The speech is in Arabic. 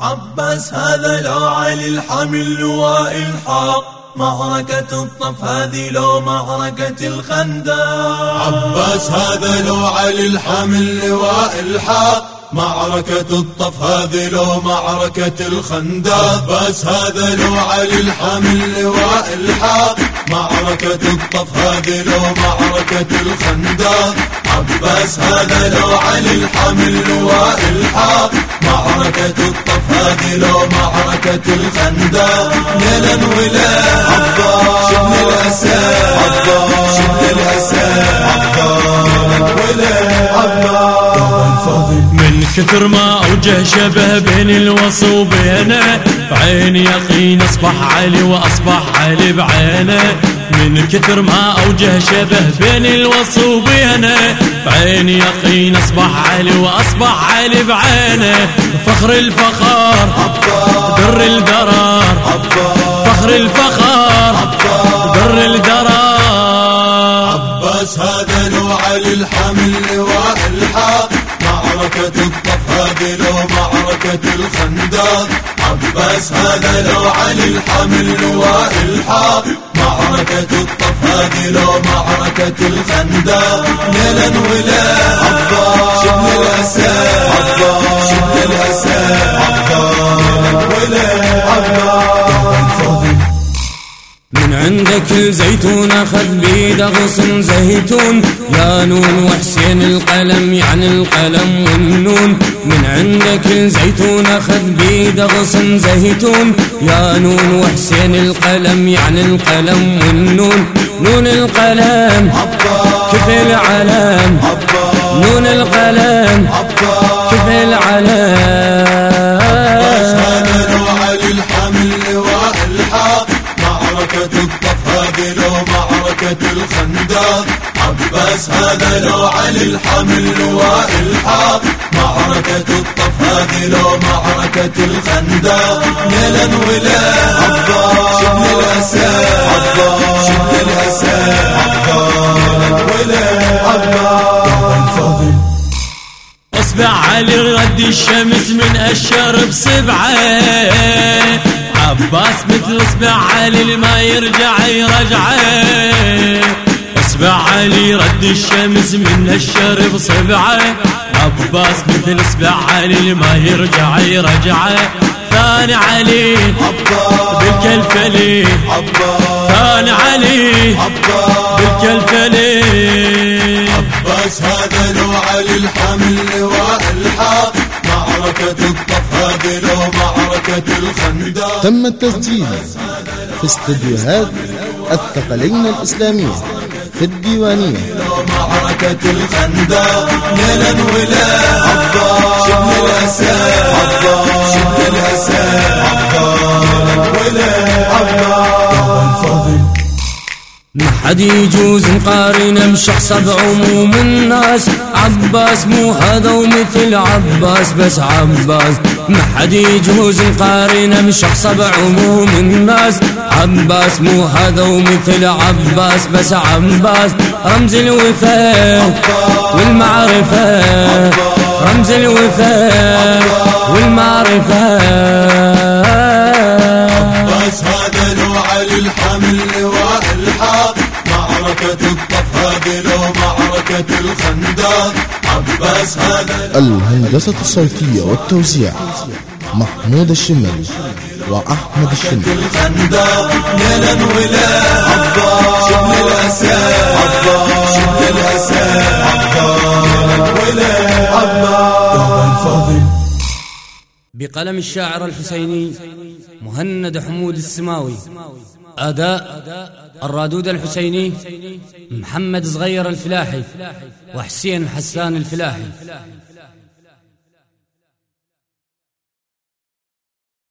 عباس هذا لو علي الحمل الحق. معركة الطف هذه لو معركة الخندق. عباس هذا لو علي الحمل لواء الحق. معركة الطف هذه لو معركة الخندق. بس هذا لو علي الحمل لواء الحق. معركة الطف هذه لو معركة الخندق. عباس هذا لو علي الحمل لواء الحق. معركة الطف هذه لو معركة الخندق ليلا ولا الأسد عباس شبل الأسد عباس ولا من كثر ما أوجه شبه بين الوصي وبينه. بعيني يقين أصبح علي وأصبح علي بعينه. من كثر ما أوجه شبه بين الوصي وبينه. بعيني يقين أصبح علي وأصبح علي بعينه. فخر الفخار در الدرار. فخر الفخار در الدرار. معركة الخندق. عباس هذا لو علي الحمل لواء الحق معركة الطف هذه لو معركة الخندق. ليلا ولا شبل عباس شبل الأسد عباس ولا عباس عندك الزيتون أخذ بيد غصن زيتون. يا نون وحسين القلم يعني القلم والنون. من عندك الزيتون أخذ بيد غصن زيتون. يا نون وحسين القلم يعني القلم والنون. نون القلم كفي العلم. نون القلم كفي الخندق. عباس هذا لو علي الحمل لواء الحق معركة الطف هذه لو معركة الخندق. ليلا ولا شبل عباس شبل عباس اصبع علي رد الشمس من الشرب بسبعه عباس مثل اصبع علي ما يرجع يرجعه اصبع علي رد الشمس من الشرب صبعه عباس مثل اصبع علي ما يرجع يرجعه ثاني علي بالكلفلي ثاني علي بالكلفلي عباس هذا لو علي الحمل لواء الحق معركة الطف هذه لو تم التسجيل في استديوهات الثقلين الإسلامية في الديوانية. معركة الخندق ليلا ولا عباس شبل الأسد حد يجوز نقارن بشخص بعموم الناس. عباس مو هذا ومثل عباس بس عباس. ما حد يجوز نقارن بشخص بعموم الناس. عباس مو هذا ومثل عباس بس عباس. رمز الوفاء والمعرفة رمز الوفاء والمعرفة. عباس هذا نوع الحق معركة لو معركة الخندق. عباس هذا الهندسة الصوتية والتوزيع محمود الشمالي وأحمد الشمالي الخندق. ليلا ولا. عباس شبل الأسد عباس شبل الأسد عباس ولا عباس بقلم الشاعر الحسيني مهند حمود السماوي. أداء الرادود الحسيني محمد صغير الفلاحي وحسين حسان الفلاحي.